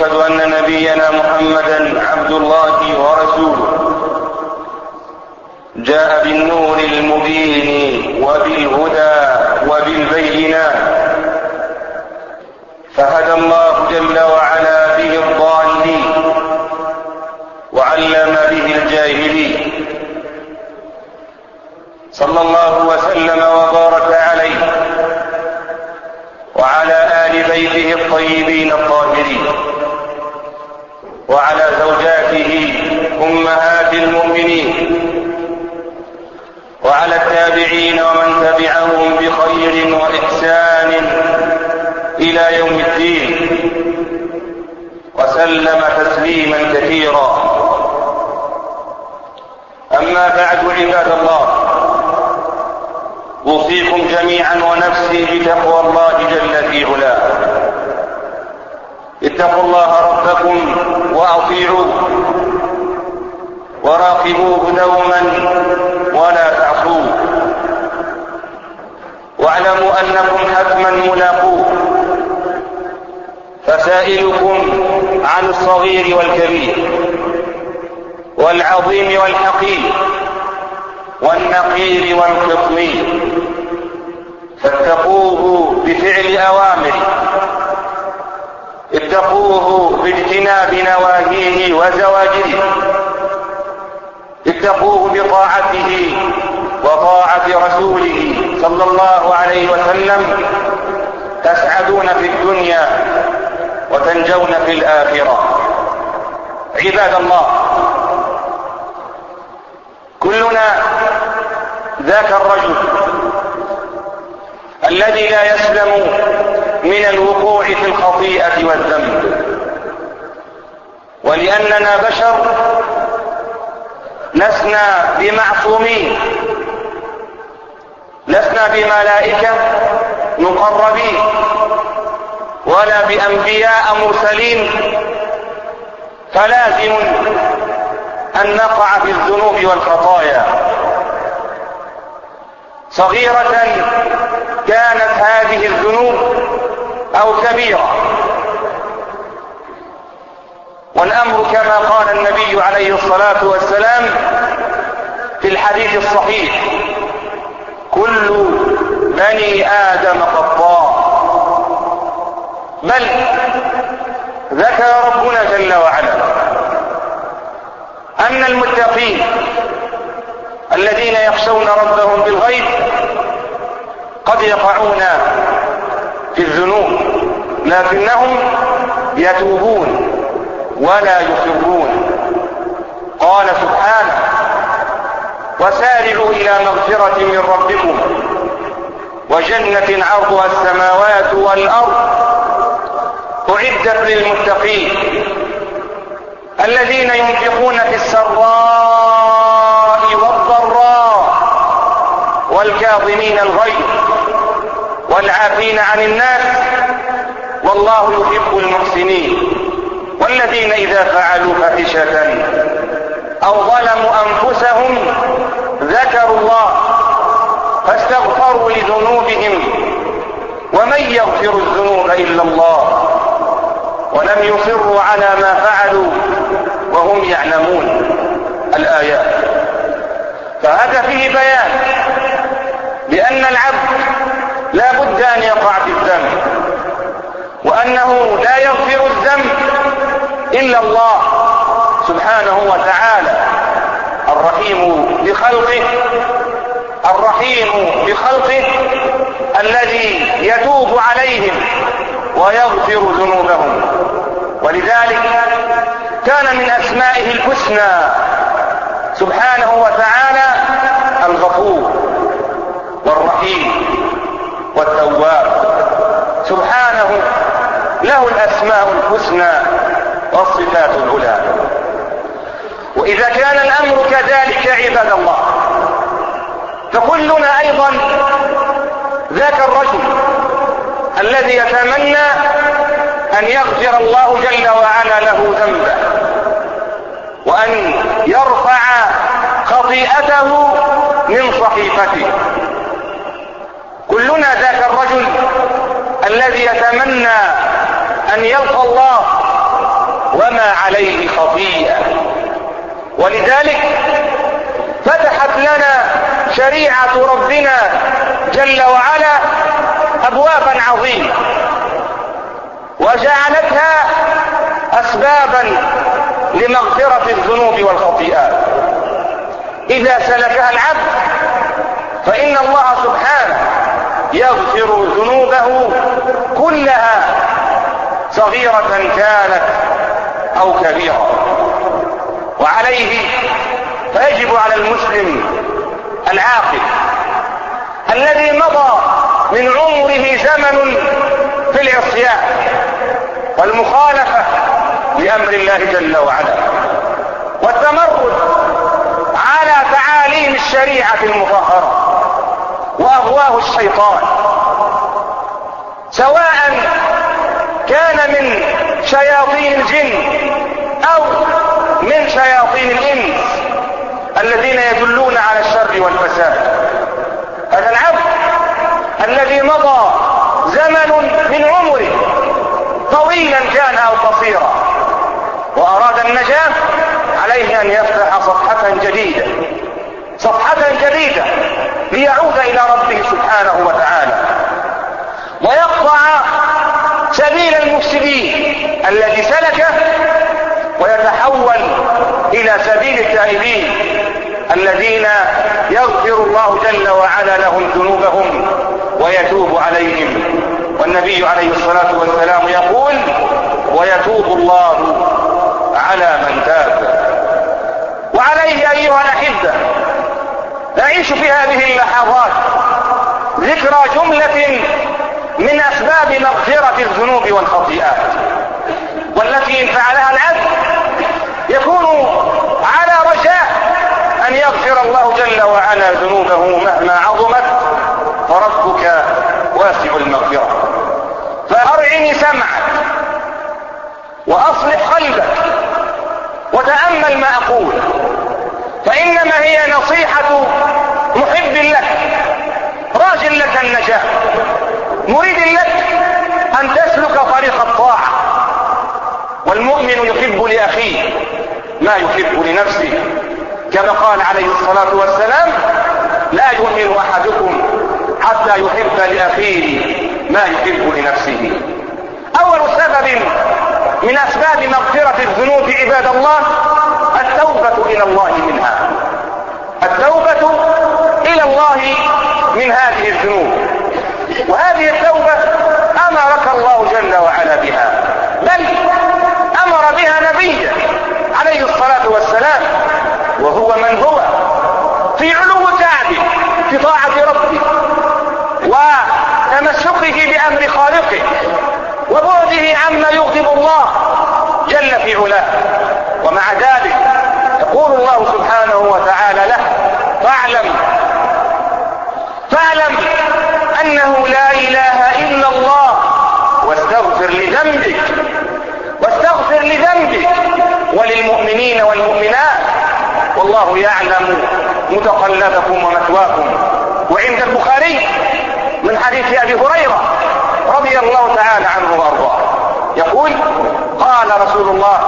واشهد أن نبينا محمدا عبد الله ورسوله. جاء بالنور المبين وبالهدى وبالبينات فهدى الله جل وعلا به الضالين وعلم به الجاهلين صلى الله وسلم وبارك عليه وعلى ال بيته الطيبين الطاهرين وعلى زوجاته أمهات المؤمنين. وعلى التابعين ومن تبعهم بخير وإحسان إلى يوم الدين. وسلم تسليما كثيرا. أما بعد عباد الله أوصيكم جميعا ونفسي بتقوى الله جل في علاه. اتقوا الله ربكم وأطيعوه وراقبوه دوما ولا تعصوه. واعلموا أنكم حتما ملاقوه. فسائلكم عن الصغير والكبير والعظيم والحقير والنقير والقطمير. فاتقوه بفعل أوامره. اتقوه باجتناب نواهيه وزواجره اتقوه بطاعته وطاعة رسوله صلى الله عليه وسلم. تسعدون في الدنيا وتنجون في الآخرة. عباد الله كلنا ذاك الرجل الذي لا يسلم من الوقوع في الخطيئة والذنب. ولأننا بشر لسنا بمعصومين لسنا بملائكة مقربين ولا بأنبياء مرسلين. فلازم أن نقع في الذنوب والخطايا. صغيرة كانت هذه الذنوب أو كبيرة. والأمر كما قال النبي عليه الصلاة والسلام في الحديث الصحيح كل بني آدم خطاء بل ذكر ربنا جل وعلا أن المتقين الذين يخشون ربهم بالغيب قد يقعون في الذنوب لكنهم يتوبون ولا يصرون. قال سبحانه وسارعوا إلى مغفرة من ربكم وجنة عرضها السماوات والأرض أعدت للمتقين الذين ينفقون في السراء والضراء والكاظمين الغيظ والعافين عن الناس والله يحب المحسنين والذين إذا فعلوا فاحشة أو ظلموا أنفسهم ذكروا الله فاستغفروا لذنوبهم ومن يغفر الذنوب إلا الله ولم يصروا على ما فعلوا وهم يعلمون الآيات فهذا فيه بيان بأن العبد لا بد أن يقع في الذنب. وأنه لا يغفر الذنب إلا الله سبحانه وتعالى. الرحيم بخلقه الرحيم خلقه الذي يتوب عليهم ويغفر ذنوبهم. ولذلك كان من أسمائه الحسنى سبحانه وتعالى الغفور والرحيم. والتواب. سبحانه له الأسماء الحسنى والصفات العلى. وإذا كان الأمر كذلك عباد الله فكلنا أيضا ذاك الرجل الذي يتمنى أن يغفر الله جل وعلا له ذنبه وأن يرفع خطيئته من صحيفته. كلنا ذاك الرجل الذي يتمنى أن يلقى الله وما عليه خطيئة. ولذلك فتحت لنا شريعة ربنا جل وعلا ابوابا عظيمة وجعلتها اسبابا لمغفرة الذنوب والخطيئات. إذا سلكها العبد فإن الله سبحانه يغفر ذنوبه كلها صغيرة كانت أو كبيرة. وعليه فيجب على المسلم العاقل الذي مضى من عمره زمن في العصيان والمخالفة لأمر الله جل وعلا والتمرد على تعاليم الشريعة المطهرة. وأغواه الشيطان. سواء كان من شياطين الجن أو من شياطين الإنس الذين يدلون على الشر والفساد. هذا العبد الذي مضى زمن من عمره طويلا كان أو قصيرا وأراد النجاة عليه أن يفتح صفحة جديدة. صفحة جديدة ليعود إلى ربه سبحانه وتعالى. ويقطع سبيل المفسدين الذي سلكه ويتحول إلى سبيل التائبين الذين يغفر الله جل وعلا لهم ذنوبهم ويتوب عليهم. والنبي عليه الصلاة والسلام يقول ويتوب الله على من تاب. وعليه أيها الأحبة نعيش في هذه اللحظات ذكرى جملة من أسباب مغفرة الذنوب والخطيئات والتي إن فعلها العبد يكون على رجاء أن يغفر الله جل وعلا ذنوبه مهما عظمت فربك واسع المغفرة. فأرعني سمعك وأصلح قلبك وتأمل ما أقول. فإنما هي نصيحة محب لك راج لك النجاة. مريد لك أن تسلك طريق الطاعة. والمؤمن يحب لأخيه ما يحب لنفسه. كما قال عليه الصلاة والسلام لا يؤمن أحدكم حتى يحب لأخيه ما يحب لنفسه. أول سبب من أسباب مغفرة الذنوب عباد الله التوبة إلى الله منها. التوبة إلى الله من هذه الذنوب. وهذه التوبة أمرك الله جل وعلا بها. بل أمر بها نبيه عليه الصلاة والسلام وهو من هو؟ في علو كعبه في طاعة ربه وتمسكه بأمر خالقه وبعده عما يغضب الله جل في علاه. ومع ذلك يقول الله سبحانه وتعالى له فاعلم فاعلم انه لا إله إلا الله. واستغفر لذنبك. واستغفر لذنبك. وللمؤمنين والمؤمنات. والله يعلم متقلبكم ومثواكم. وعند البخاري من حديث أبي هريرة رضي الله تعالى عنه وأرضاه. يقول قال رسول الله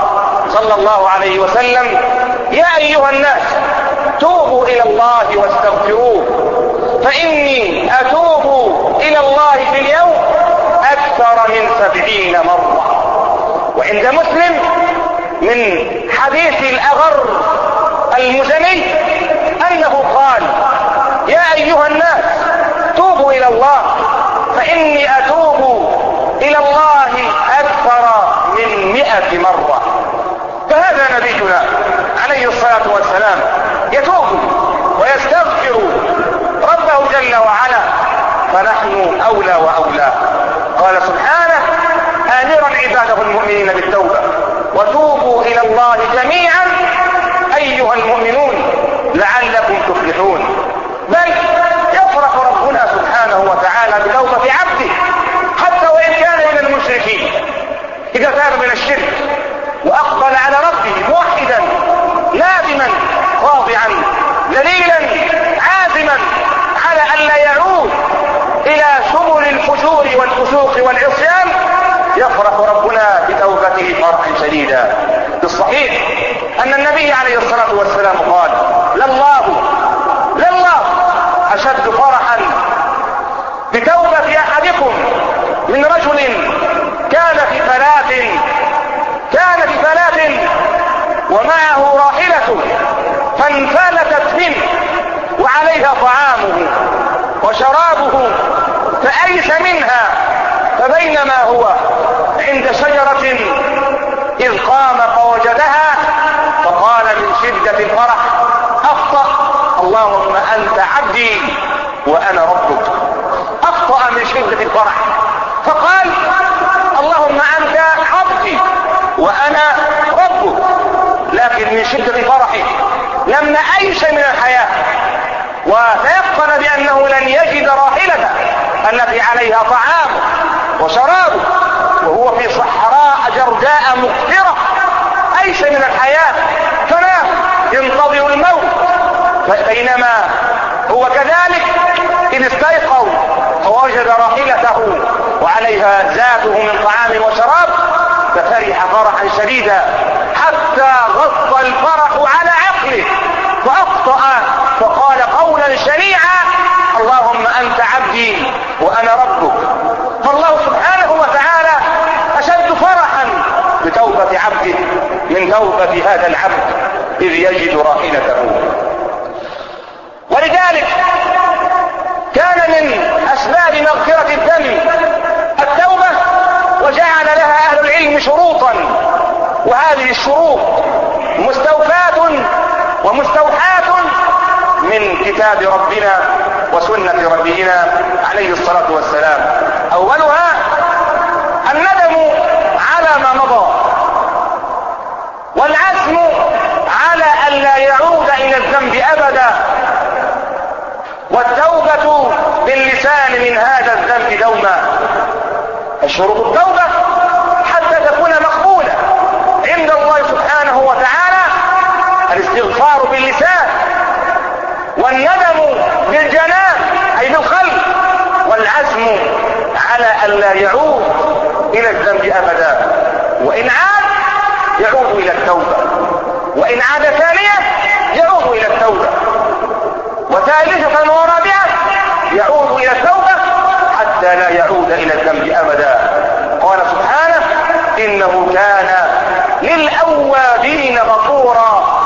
صلى الله عليه وسلم يا أيها الناس توبوا إلى الله واستغفروه. فإني أتوب إلى الله في اليوم أكثر من سبعين مرة. وعند مسلم من حديث الأغر المزني أنه قال يا أيها الناس إلى الله فإني أتوب إلى الله أكثر من مئة مرة. فهذا نبينا عليه الصلاة والسلام يتوب ويستغفر ربه جل وعلا. فنحن أولى وأولى. قال سبحانه آمرا عباده المؤمنين بالتوبة. وتوبوا إلى الله جميعا أيها المؤمنون لعلكم تفلحون. بل يفرح ربنا سبحانه وتعالى بتوبة عبده حتى وإن كان من المشركين. إذا تاب من الشرك واقبل على ربه موحدا نادما خاضعا ذليلا عازما على ان لا يعود إلى سبل الفجور والفسوق والعصيان يفرح ربنا بتوبته فرحا شديدا. في الصحيح أن النبي عليه الصلاة والسلام قال لله لله أشد فرحا بتوبة أحدكم من رجل كان في ثلاث كان في ثلاث ومعه راحلته فانفلتت منه وعليها طعامه وشرابه فأيس منها. فبينما هو عند شجرة إذ قام فوجدها فقال من شدة الفرح أخطأ. اللهم أنت عبدي وأنا ربك. أخطأ من شدة الفرح. فقال اللهم أنت عبدي وأنا ربك. لكن من شدة فرحه لما أيس من الحياة. وتيقن بأنه لن يجد راحلته التي عليها طعامه وشرابه وهو في صحراء جرداء مقفرة. أيس من الحياة؟ فنام ينتظر الموت. بينما هو كذلك إذ استيقظ فوجد راحلته وعليها زاده من طعام وشراب ففرح فرحا شديدا حتى غطى الفرح على عقله فأخطأ فقال قولا شنيعا اللهم أنت عبدي وأنا ربك. فالله سبحانه وتعالى أشد فرحا بتوبة عبده من توبة هذا العبد إذ يجد راحلته. ولذلك كان من أسباب مغفرة الذنب التوبة وجعل لها أهل العلم شروطا. وهذه الشروط مستوفاة ومستوحاة من كتاب ربنا وسنة ربنا عليه الصلاة والسلام. أولها الندم على ما مضى. والعزم على أن لا يعود إلى الذنب أبدا. والتوبة باللسان من هذا الذنب دوما. الشروط التوبة حتى تكون مقبولة. عند الله سبحانه وتعالى الاستغفار باللسان. والعزم على أن لا يعود إلى الذنب أبدا. وإن عاد يعود إلى التوبة. وإن عاد ثانية يعود إلى التوبة. وثالثة ورابعه يعود إلى التوبة حتى لا يعود إلى الذنب أبدا. قال سبحانه إنه كان للأوابين غفورا.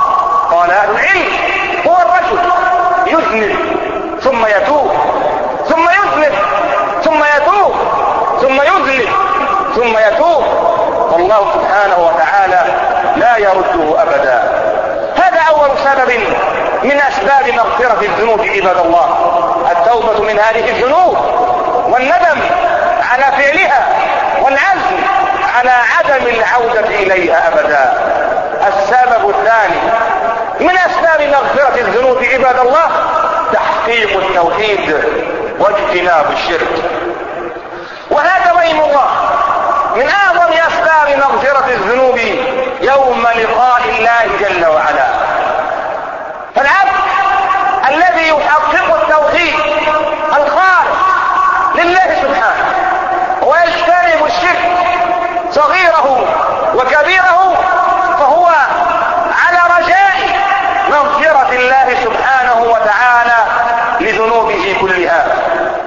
قال أهل العلم هو الرجل يذنب ثم يتوب. ثم يتوب والله سبحانه وتعالى لا يرده أبدا. هذا أول سبب من أسباب مغفرة الذنوب عباد الله. التوبة من هذه الذنوب والندم على فعلها والعزم على عدم العودة إليها أبدا. السبب الثاني من أسباب مغفرة الذنوب عباد الله تحقيق التوحيد واجتناب الشرك. وهذا ويم الله. من اعظم اسباب مغفرة الذنوب يوم لقاء الله جل وعلا. فالعبد الذي يحقق التوحيد الخالص لله سبحانه ويجتنب الشرك صغيره وكبيره فهو على رجاء مغفرة الله سبحانه وتعالى لذنوبه كلها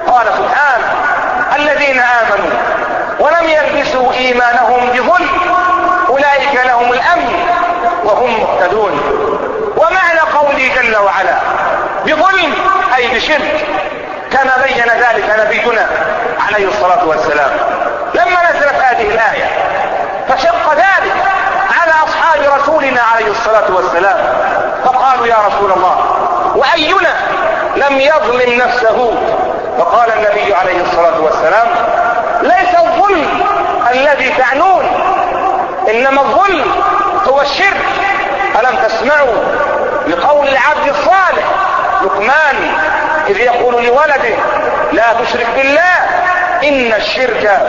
قال سبحانه الذين آمنوا ولم يلبسوا إيمانهم بظلم أولئك لهم الأمن وهم أي بشرك كما بين ذلك نبينا عليه الصلاة والسلام. لما نزلت هذه الآية فشق ذلك على أصحاب رسولنا عليه الصلاة والسلام. فقالوا يا رسول الله وأينا لم يظلم نفسه؟ فقال النبي عليه الصلاة والسلام ليس الظلم الذي تعنون إنما الظلم هو الشرك. ألم تسمعوا لقول العبد الصالح؟ لقمان إذ يقول لولده لا تشرك بالله إن الشرك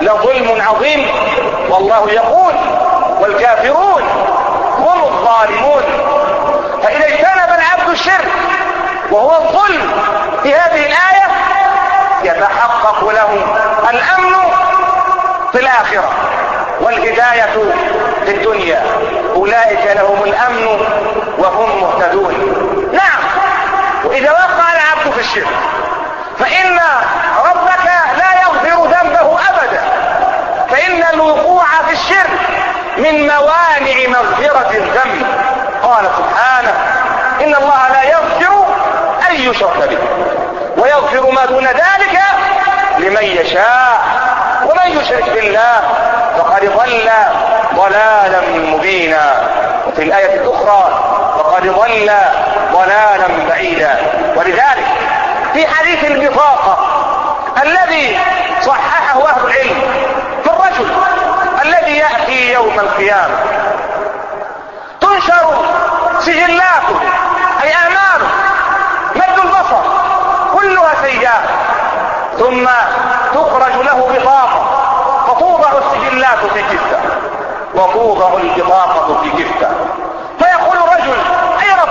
لظلم عظيم. والله يقول والكافرون هم الظالمون. فإذا اجتنب العبد الشرك وهو الظلم في هذه الآية يتحقق له الأمن في الآخرة والهداية في الدنيا. أولئك لهم الأمن وهم مهتدون. نعم. وإذا وقع العبد في الشرك فإن ربك لا يغفر ذنبه أبدا. فإن الوقوع في الشرك من موانع مغفرة الذنب. قال سبحانه إن الله لا يغفر أن يشرك به ويغفر ما دون ذلك لمن يشاء ومن يشرك بالله فقد ضل ضلالا مبينا. وفي الآية الأخرى فقد ضل ضلالا بعيدا. ولذلك في حديث البطاقة الذي صححه أهل العلم في الرجل الذي يأتي يوم القيامة تنشر سجلاته أي أعماله مد البصر كلها سيئات ثم تخرج له بطاقة فتوضع السجلات في كفة وتوضع البطاقة في كفة فيقول الرجل أي رب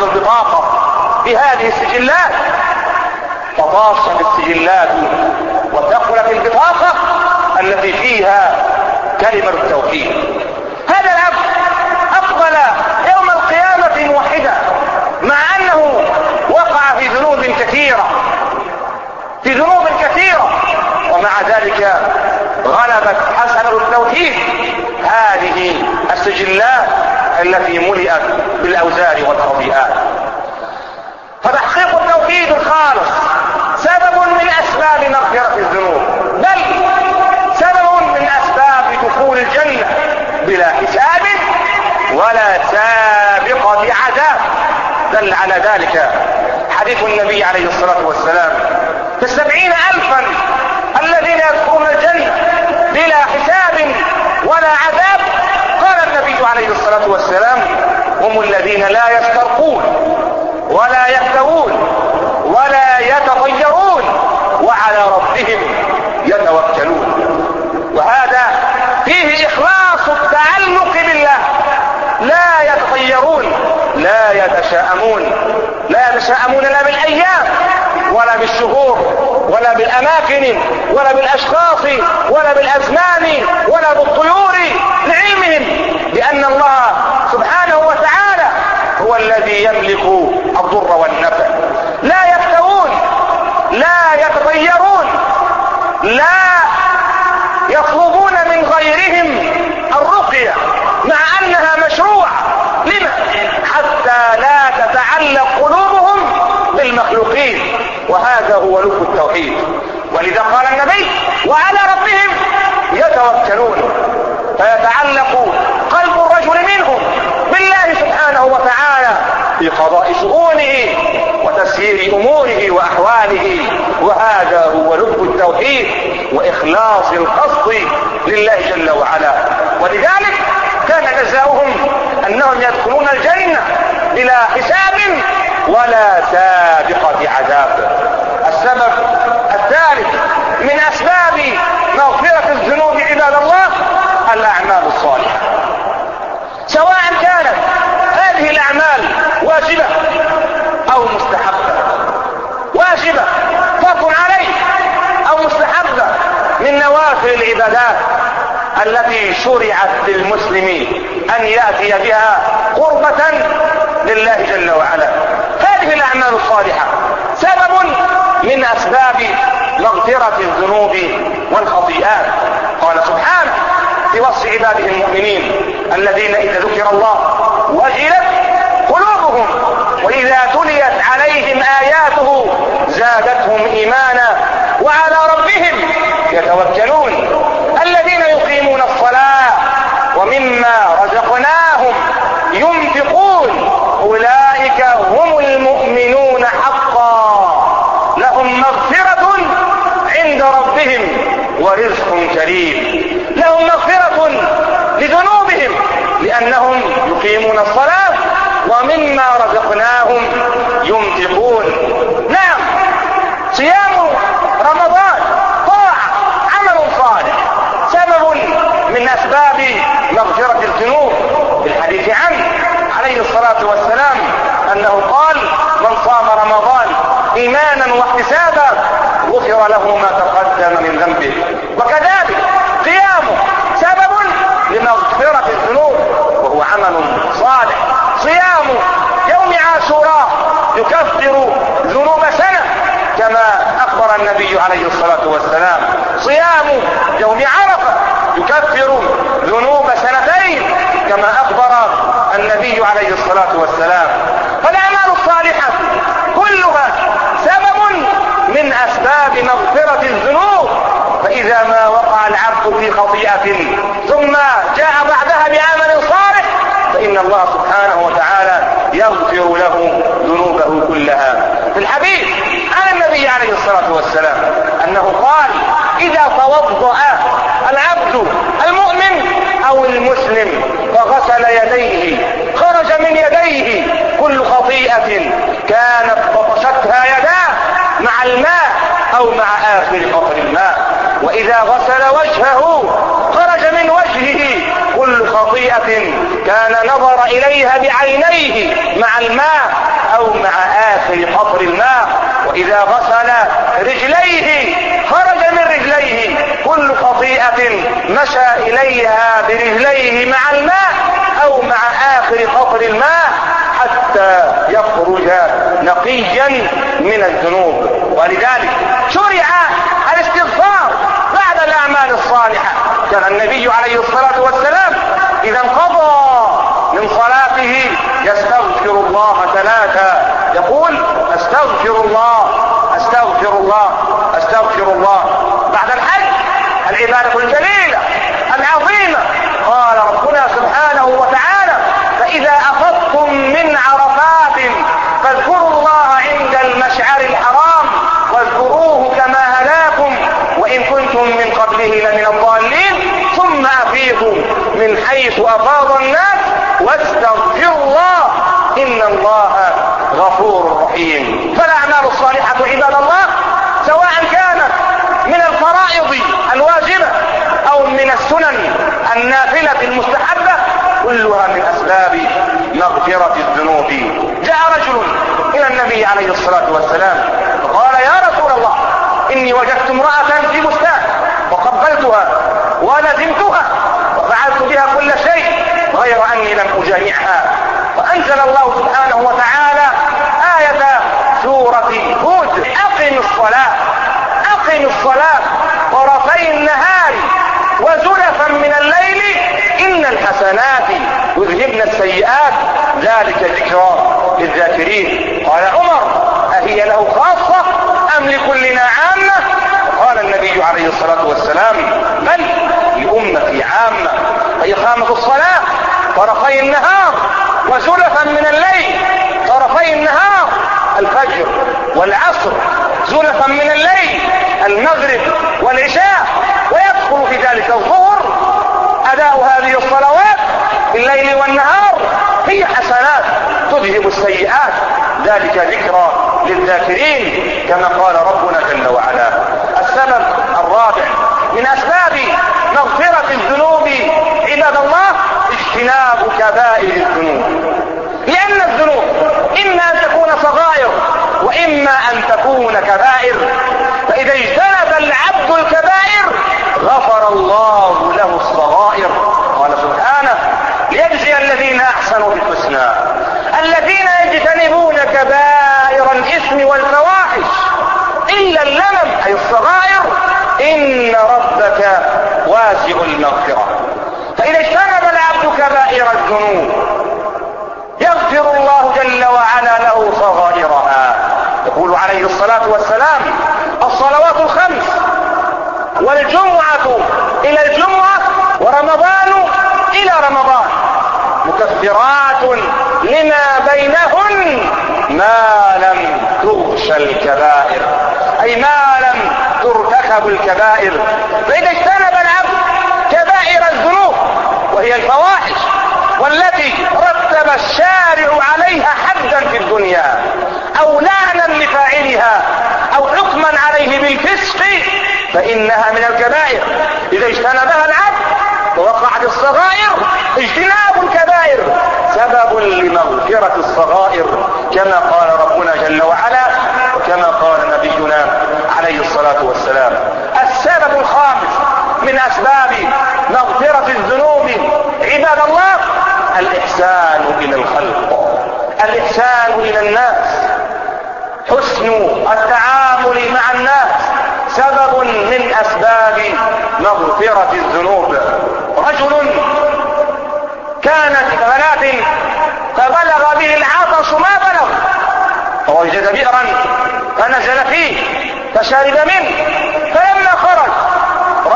تفعل البطاقة بهذه السجلات. تطاشت السجلات وثقلت البطاقة التي فيها كلمة التوحيد هذا العبد أقبل يوم القيامة موحدا مع أنه وقع في ذنوب كثيرة في ذنوب كثيرة ومع ذلك غلبت حسنة التوحيد هذه السجلات التي ملئت بالأوزار والخطيئات فتحقيق التوحيد الخالص سبب من أسباب مغفرة الذنوب بل سبب من أسباب دخول الجنة بلا حساب ولا سابق بعذاب. دل على ذلك حديث النبي عليه الصلاة والسلام في السبعين ألفا الذين يدخلون الجنة بلا حساب ولا عذاب عليه الصلاة والسلام هم الذين لا يسترقون ولا يكتوون ولا يتطيرون وعلى ربهم يتوكلون. وهذا فيه إخلاص التعلق بالله. لا يتطيرون لا يتشاءمون لا يتشاءمون لا بالأيام ولا بالشهور ولا بالأماكن ولا بالأشخاص ولا بالأزمان ولا بالطيور لعلمهم. بأن الله سبحانه وتعالى هو الذي يملك الضر والنفع. لا يفترون لا يتطيرون لا يطلبون من غيرهم الرقية مع أنها مشروعة. لما؟ حتى لا تتعلق قلوبهم بالمخلوقين. وهذا هو لب التوحيد. ولذا قال النبي وعلى ربهم يتوكلون فيتعلق قلب الرجل منهم بالله سبحانه وتعالى في قضاء شؤونه وتسيير أموره وأحواله. وهذا هو لب التوحيد وإخلاص القصد لله جل وعلا. ولذلك كان جزاؤهم أنهم يدخلون الجنة بلا حساب ولا سابقه عذاب السبب الثالث من أسباب مغفرة الذنوب عباد الله الأعمال الصالحة سواء كانت هذه الاعمال واجبة أو مستحبة. واجبة فرض عليه. أو مستحبة من نوافل العبادات التي شرعت للمسلم أن يأتي بها قربة لله جل وعلا. هذه الأعمال الصالحة سبب من أسباب مغفرة الذنوب والخطيئات. قال سبحانه في وصف عباده المؤمنين الذين إذا ذكر الله وجلت وإذا تليت عليهم آياته زادتهم إيمانا وعلى ربهم يتوكلون. غفر له ما تقدم من ذنبه. وكذلك قيامه سبب لمغفرة الذنوب وهو عمل صالح. صيام يوم عاشوراء يكفر ذنوب سنة كما أخبر النبي عليه الصلاة والسلام. صيام يوم عرفة يكفر ذنوب سنتين كما أخبر النبي عليه الصلاة والسلام. فالأعمال الصالحة كلها من أسباب مغفرة الذنوب فإذا ما وقع العبد في خطيئة ثم جاء بعدها بعمل صالح فإن الله سبحانه وتعالى يغفر له ذنوبه كلها. في الحديث عن النبي عليه الصلاة والسلام أنه قال إذا توضأ العبد المؤمن أو المسلم فغسل يديه خرج من يديه كل خطيئة كانت بطشتها يداه الماء أو مع آخر قطر الماء. وإذا غسل وجهه خرج من وجهه. كل خطيئة كان نظر إليها بعينيه مع الماء أو مع آخر قطر الماء. وإذا غسل رجليه خرج من رجليه. كل خطيئة مشى إليها برجليه مع الماء أو مع آخر قطر الماء. حتى يخرج نقيا من الذنوب. ولذلك شرع الاستغفار بعد الأعمال الصالحة. كان النبي عليه الصلاة والسلام إذا انقضى من صلاته يستغفر الله ثلاثا يقول أستغفر الله أستغفر الله أستغفر الله. بعد الحج العبادة الجليلة العظيمة قال ربنا سبحانه وتعالى فإذا أفضتم من عرفات فاذكروا الله عند المشعر الحرام واذكروه كما هداكم وإن كنتم من قبله لمن الضالين ثم أفيضوا من حيث أفاض الناس واستغفروا الله إن الله غفور رحيم. فالأعمال الصالحة عباد الله سواء كانت من الفرائض الواجبة أو من السنن النافلة المستحبة كلها من أسباب مغفرة الذنوب. جاء رجل إلى النبي عليه الصلاة والسلام فقال يا رسول الله إني وجدت امرأة في بستان وقبلتها ولزمتها وفعلت بها كل شيء غير أني لم أجامعها فأنزل الله سبحانه وتعالى آية سورة هود أقم الصلاة. أقم الصلاة. طرفي النهار. وزلفا من الليل. إن الحسنات يذهبن السيئات. ذلك ذكرى للذاكرين. قال عمر أهي له خاصة أم لكلنا عامة؟ قال النبي عليه الصلاة والسلام بل لأمتي عامة. أي الصلاة؟ طرفي النهار وزلفا من الليل طرفي النهار الفجر والعصر زلفا من الليل المغرب والعشاء ويدخل في ذلك الظهر أداء هذه الصلوات بالليل والنهار هي حسنات تذهب السيئات ذلك ذكرى للذاكرين كما قال ربنا جل وعلا. السبب الرابع من أسباب مغفرة الذنوب اجتناب كبائر الذنوب. لأن الذنوب إما أن تكون صغائر وإما أن تكون كبائر. فإذا اجتنب العبد الكبائر غفر الله له الصغائر. قال سبحانه ليجزي الذين أحسنوا بالحسنى. الذين يجتنبون كبائر الإثم والفواحش إلا اللمم أي الصغائر إن ربك واسع المغفرة. فإذا اجتنب كبائر الذنوب. يغفر الله جل وعلا له صغائرها. يقول عليه الصلاة والسلام الصلوات الخمس والجمعة إلى الجمعة ورمضان إلى رمضان. مكفرات لما بينهن ما لم تغش الكبائر. أي ما لم ترتكب الكبائر. فإذا اجتنب العبد وهي الفواحش والتي رتب الشارع عليها حدا في الدنيا أو لانا لفاعلها أو حكما فإنها من الكبائر. إذا اجتنبها العبد ووقعت الصغائر اجتناب الكبائر سبب لمغفرة الصغائر كما قال ربنا جل وعلا وكما قال نبينا عليه الصلاة والسلام. السبب الخامس من أسباب مغفرة الذنوب. عباد الله الإحسان إلى الخلق. الإحسان إلى الناس. حسن التعامل مع الناس سبب من أسباب مغفرة الذنوب. رجل كانت ثلاث فبلغ به العطش ما بلغ. فوجد بئرا فنزل فيه فشرب منه فلما خرج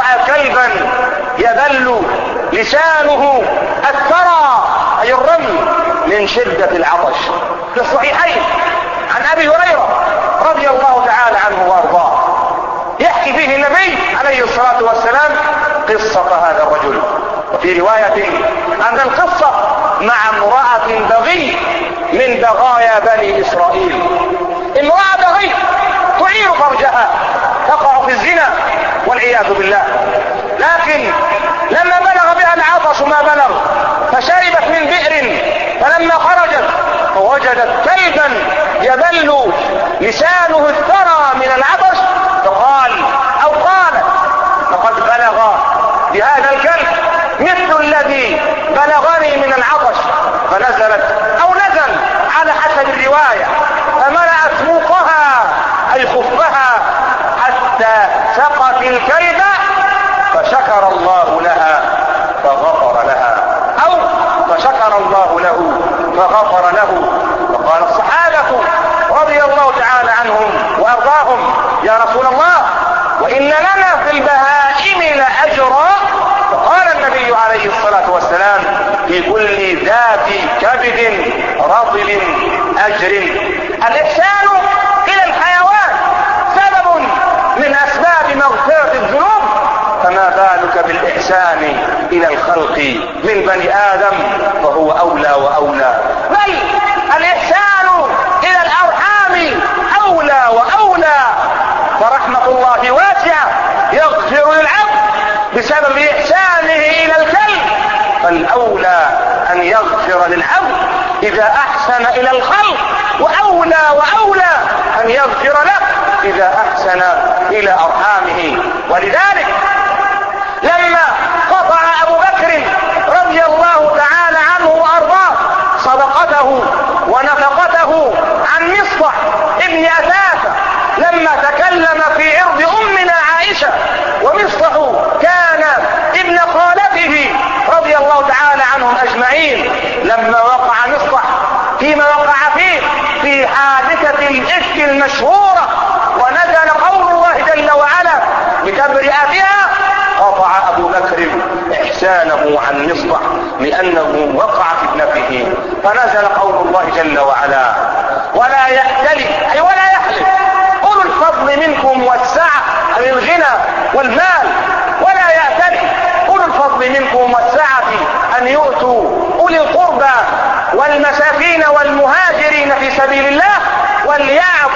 رأى كلبا يبل لسانه الثرى أي الرمي من شدة العطش. في الصحيحين عن أبي هريرة رضي الله تعالى عنه وأرضاه. يحكي فيه النبي عليه الصلاة والسلام قصة هذا الرجل. وفي رواية أن القصة مع امرأة بغي من بغايا بني إسرائيل. امرأة بغي تعير فرجها تقع في الزنا والعياذ بالله. لكن لما بلغ بها العطش ما بلغ فشربت من بئر فلما خرجت فوجدت كلبا يبل لسانه الثرى من العطش فقال أو قالت فقد بلغ بهذا الكلب مثل الذي بلغني من العطش. فنزلت أو نزل على حسب الرواية فملأت موقها اي خفها حتى سقت الكلب فشكر الله لها فغفر لها أو فشكر الله له فغفر له. وقال الصحابة رضي الله تعالى عنهم وأرضاهم يا رسول الله وإن لنا في البهائم لأجرا. فقال النبي عليه الصلاة والسلام في كل ذات كبد رطب أجر. الإحسان إلى الحيوان سبب من أسباب مغفرة الذنوب. فما بالك بالإحسان إلى الخلق من بني آدم فهو اولى واولى بل الاحسان إلى الارحام اولى واولى فرحمة الله واسعة يغفر للعبد بسبب احسانه إلى الكلب فالاولى ان يغفر إذا أحسن إلى الخلق وأولى وأولى أن يغفر له إذا أحسن إلى أرحامه. ولذلك لما قطع أبو بكر رضي الله تعالى عنه وأرضاه صدقته ونفقته عن مصطح ابن أثاثة لما تكلم في عرض أمنا عائشة ومصطح كان ابن خالته رضي الله تعالى عنهم أجمعين. لما فيما وقع فيه في حادثة الإفك المشهورة ونزل قول الله جل وعلا بتبرئتها قطع أبو بكر إحسانه عن مصطح لأنه وقع في ابنته. فنزل قول الله جل وعلا ولا يأتلي أي ولا يحلف أولو الفضل منكم والسعة اي الغنى والمال ولا يأتلي اولو الفضل منكم والسعة ان يؤتوا اولي القربى والمساكين والمهاجرين في سبيل الله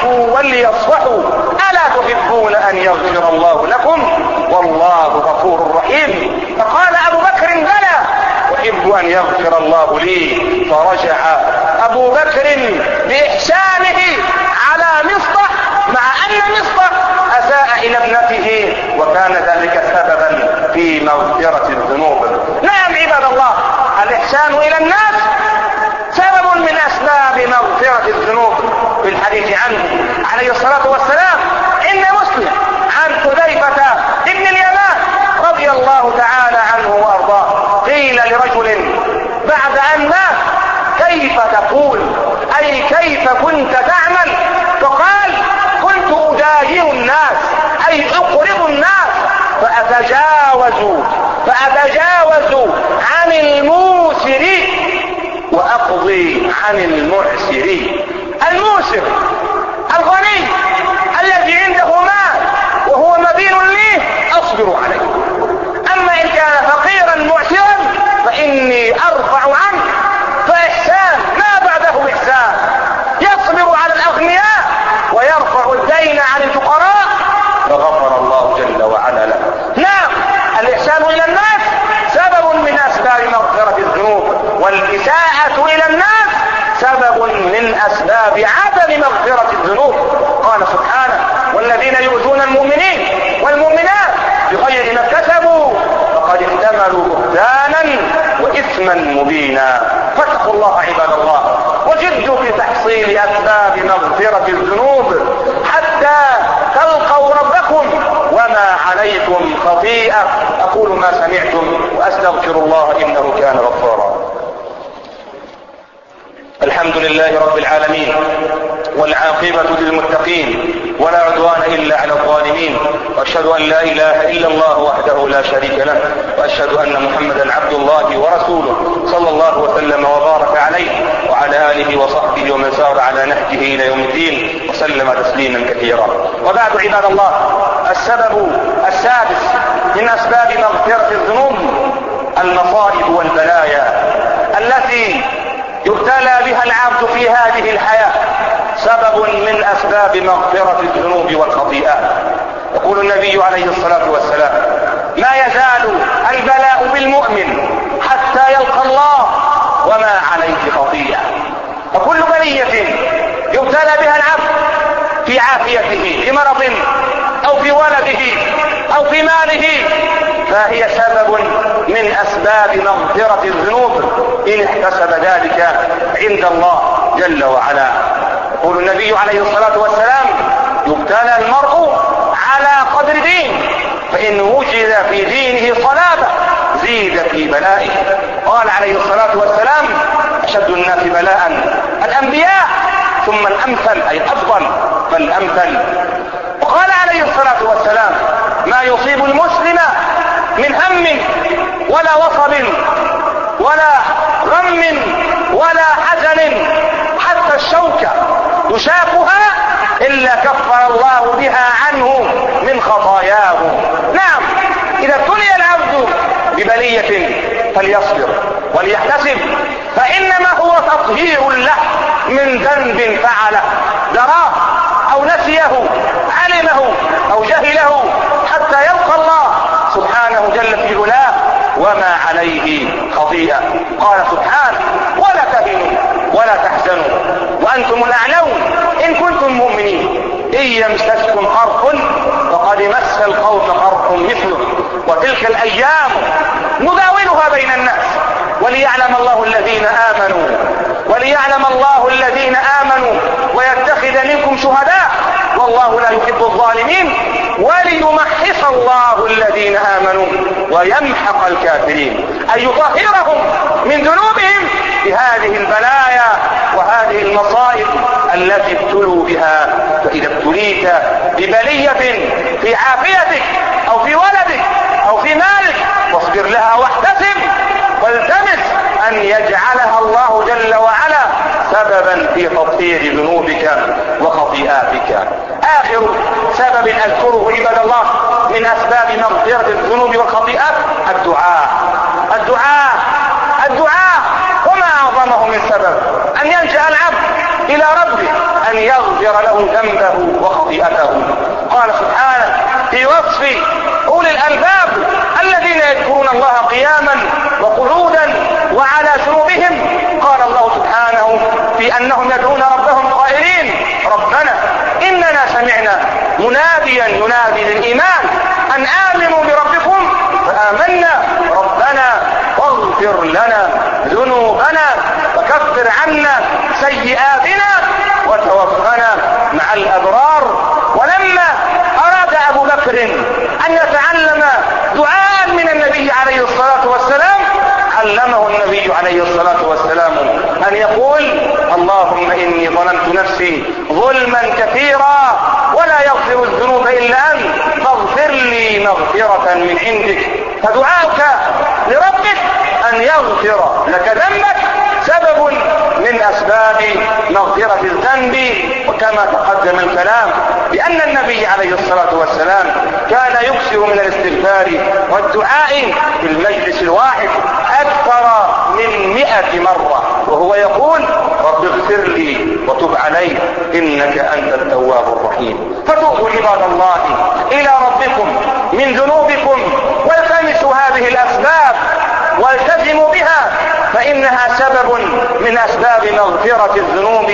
وليعفوا وليصفحوا. ألا تحبون أن يغفر الله لكم؟ والله غفور رحيم. فقال أبو بكر بلى. أحب أن يغفر الله لي. فرجع أبو بكر بإحسانه على مصطح مع أن مصطح أساء إلى ابنته وكان ذلك سببا في مغفرة الذنوب. نعم عباد الله الإحسان إلى الناس سبب من اسباب مغفرة الذنوب في الحديث عنه عليه الصلاة والسلام ان مسلم عن حذيفة ابن اليمان رضي الله تعالى عنه وأرضاه. قيل لرجل بعد أن مات كيف تقول؟ أي كيف كنت تعمل؟ فقال كنت اداين الناس أي أقرض الناس فأتجاوز فأتجاوز عن الموسر وأقضي عن المعسر. الموسر الغني الذي عنده مال وهو مدين لي أصبر عليه. أما إن كان فقيرا معسرا فإني أرفع عنه الله عباد الله. وجدوا في تحصيل أسباب مغفرة الذنوب حتى تلقوا ربكم. وما عليكم خطيئة. أقول ما سمعتم وأستغفر الله إنه كان غفارا الحمد لله رب العالمين والعاقبة للمتقين. ولا عدوان إلا على الظالمين. وأشهد أن لا إله إلا الله وحده لا شريك له. وأشهد أن محمدا عبد الله ورسوله صلى الله وسلم وبارك عليه وعلى آله وصحبه ومن سار على نهجه إلى يوم الدين وسلم تسليما كثيرا. وبعد عباد الله السبب السادس من أسباب مغفرة الذنوب المصائب والبلايا التي يبتلى بها العبد في هذه الحياة. سبب من أسباب مغفرة الذنوب والخطيئات. يقول النبي عليه الصلاة والسلام ما يزال البلاء بالمؤمن حتى يلقى الله وما عليه خطيئة. فكل بلية يبتلى بها العبد في عافيته في مرض أو في ولده أو في ماله. فهي سبب من أسباب مغفرة الذنوب إن احتسب ذلك عند الله جل وعلا. يقول النبي عليه الصلاة والسلام يبتلى المرء على قدر دين فإن وجد في دينه صلابة زيد في بلائه. قال عليه الصلاة والسلام أشد الناس بلاء الأنبياء ثم الأمثل أي الأفضل فالأمثل. وقال عليه الصلاة والسلام ما يصيب المسلم من هم ولا وصب ولا غم ولا حزن حتى الشوكة يشاقها إلا كفر الله بها عنه من خطاياه نعم إذا ابتلي العبد ببلية فليصبر وليحتسب فإنما هو تطهير له من ذنب فعله دراه أو نسيه علمه أو جهله حتى يلقى الله سبحانه جل في علاه وما عليه خطيئة. قال سبحانه ولا تهنوا ولا تحزنوا وأنتم الأعلون إن كنتم مؤمنين إن يمسسكم قرح فقد مس القوم قرح مثله. وتلك الأيام نداولها بين الناس. وليعلم الله الذين آمنوا. وليعلم الله الذين آمنوا. ويتخذ منكم شهداء. والله لا يحب الظالمين. وليمحص الله الذين آمنوا. ويمحق الكافرين. أن يطهرهم من ذنوبهم بهذه البلايا وهذه المصائب. التي ابتلوا بها فإذا ابتليت ببلية في عافيتك أو في ولدك أو في مالك واصبر لها واحتسب والتمس أن يجعلها الله جل وعلا سببا في تطهير ذنوبك وخطيئاتك. آخر سبب أذكره عباد الله من أسباب مغفرة الذنوب والخطيئات الدعاء. الدعاء الدعاء وما أعظمه من سبب أن يلجأ العبد إلى ربه أن يغفر له ذنبه وخطيئته. قال سبحانه في وصف أولي الألباب الذين يذكرون الله قياما وقعودا وعلى جنوبهم قال الله سبحانه في أنهم يدعون ربهم قائلين ربنا إننا سمعنا مناديا ينادي للإيمان أن آمنوا بربكم فآمنا. ربنا واغفر لنا ذنوبنا وكفر عنا مع الأبرار ولما أراد أبو بكر أن يتعلم دعاء من النبي عليه الصلاة والسلام علمه النبي عليه الصلاة والسلام أن يقول اللهم إني ظلمت نفسي ظلما كثيرا ولا يغفر الذنوب إلا أنت فاغفر لي مغفرة من عندك. فدعاؤك لربك أن يغفر لك ذنبك. سبب أسباب مغفرة الذنب وكما تقدم الكلام بأن النبي عليه الصلاة والسلام كان يكثر من الاستغفار والدعاء في المجلس الواحد أكثر من مئة مرة وهو يقول رب اغفر لي وتب علي إنك أنت التواب الرحيم فتوبوا عباد الله إلى ربكم من ذنوبكم والتمسوا هذه الأسباب والتزموا بها فإنها سبب من أسباب مغفرة الذنوب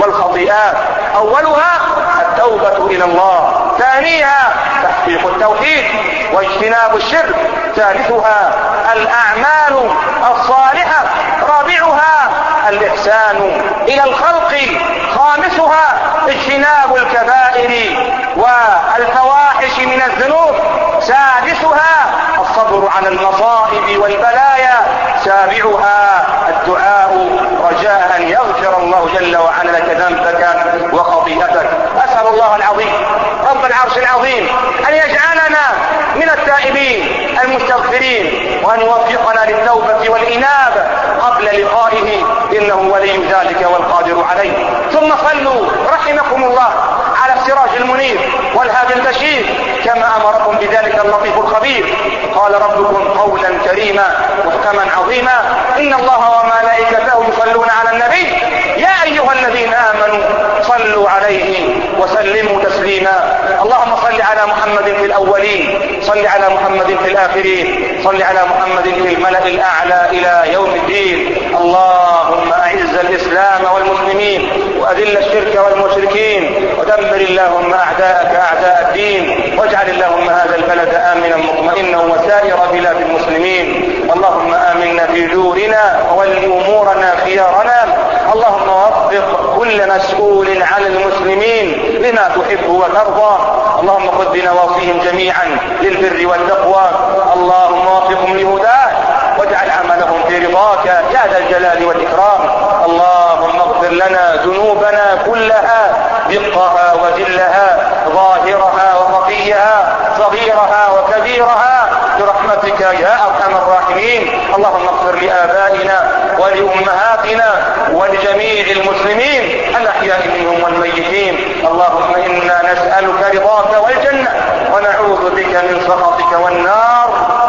والخطيئات. أولها التوبة إلى الله ثانيها تحقيق التوحيد واجتناب الشرك ثالثها الأعمال الصالحة رابعها الإحسان إلى الخلق خامسها اجتناب الكبائر والفواحش من الذنوب سادسها الصبر على المصائب والبلايا سابعها الدعاء رجاء ان يغفر الله جل وعلا لك ذنبك وخطيئتك اسال الله العظيم رب العرش العظيم ان يجعلنا من التائبين وان يوفقنا للتوبة والانابه قبل لقائه. إنه ولي ذلك والقادر عليه. ثم صلوا. رحمكم الله على السراج المنير والهادي البشير. كما أمركم بذلك اللطيف الخبير. قال ربكم قولا كريما محكما عظيما. إن الله وملائكته يصلون على النبي. يا أيها الذين آمنوا صلوا عليه وسلموا تسليما. اللهم صل على محمد في الأولين. صل على محمد في الآخرين صل على محمد في الملأ الأعلى إلى يوم الدين. اللهم أعز الإسلام والمسلمين وأذل الشرك والمشركين ودمر اللهم أعداءك أعداء الدين واجعل اللهم هذا البلد آمنا مطمئنا وسائر بلاد المسلمين. اللهم آمنا في دورنا وول أمورنا خيارنا. اللهم وفق كل مسؤول عن المسلمين. لما تحب وترضى اللهم خذ بنواصيهم جميعا للبر والتقوى. اللهم وفقهم لهداك واجعل عملهم في رضاك. يا ذا الجلال والإكرام. اللهم اغفر لنا ذنوبنا كلها دقها وجلها ظاهرها وخفيها صغيرها وكبيرها. برحمتك يا أرحم الراحمين. اللهم اغفر لآبائنا ولأمهاتنا ولجميع المسلمين الأحياء منهم والميتين. اللهم رضاك والجنة. ونعوذ بك من سخطك والنار.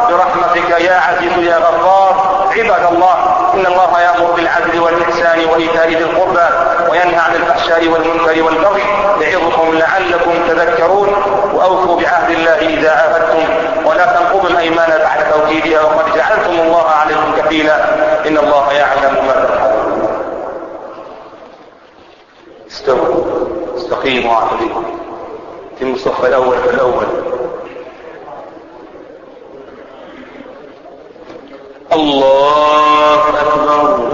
برحمتك يا عزيز يا غفار. عباد الله إن الله يأمر بالعدل والإحسان وإيتاء ذي القربى وينهى عن الفحشاء والمنكر والبغي يعظكم لعلكم تذكرون. وأوفوا بعهد الله إذا عاهدتم. ولا تنقضوا الأيمان بعد توكيدها. وقد جعلتم الله عليكم كفيلا. إن الله يعلم ما تفعلون. استووا. استقيموا. في الصف الأول فالاول الله أكبر.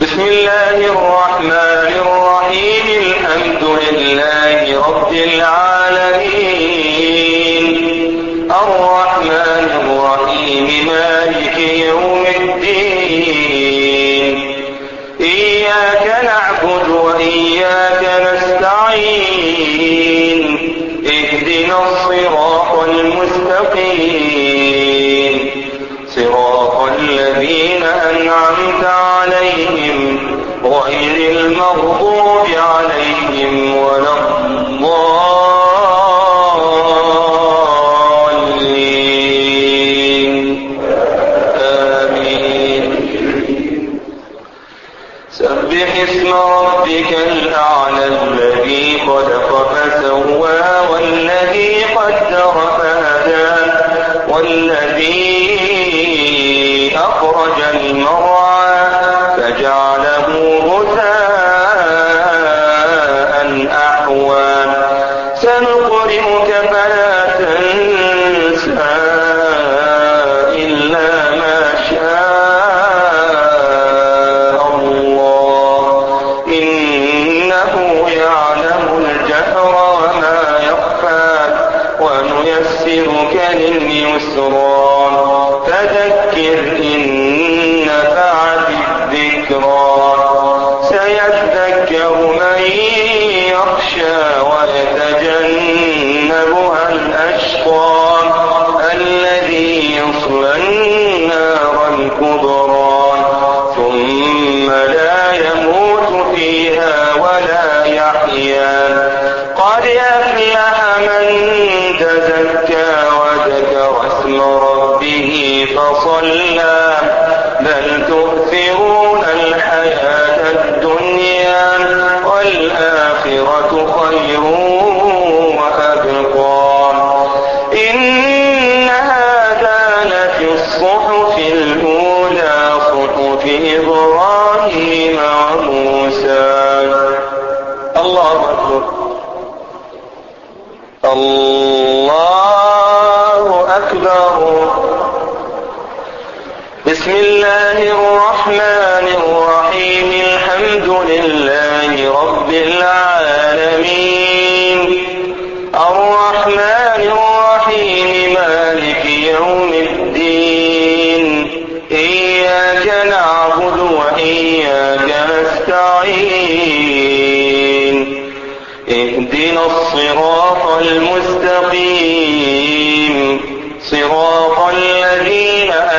بسم الله الرحمن الرحيم. الحمد لله رب العالمين.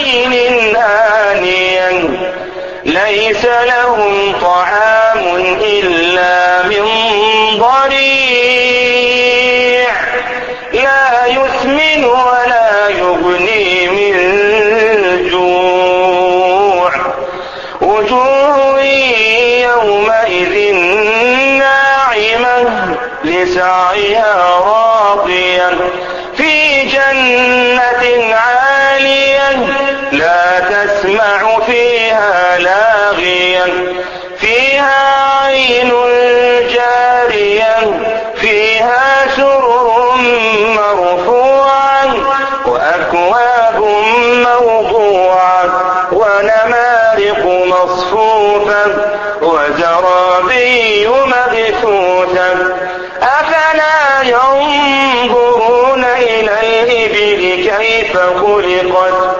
عين آنية ليس لهم طعام إلا من ضريع. لا يسمن ولا يغني من جوع. وجوه يومئذ ناعمة لسعيها راضية في جنة عالية لا تسمع فيها لاغيا فيها عين جارية فيها سرر مرفوعة وأكواب موضوعة ونمارق مصفوفة وزرابي مبثوثة. أفلا ينظرون إلى الإبل كيف خلقت؟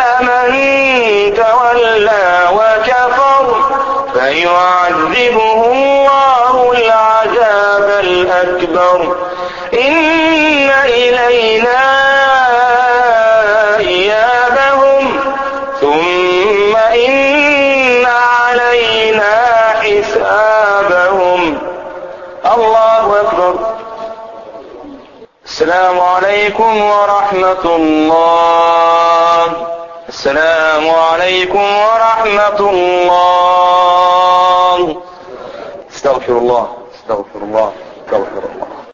من تولى وكفر فيعذبه الله العذاب الأكبر. إن إلينا إيابهم. ثم إن علينا حسابهم. الله أكبر. السلام عليكم ورحمة الله. السلام عليكم ورحمة الله. استغفر الله استغفر الله استغفر الله.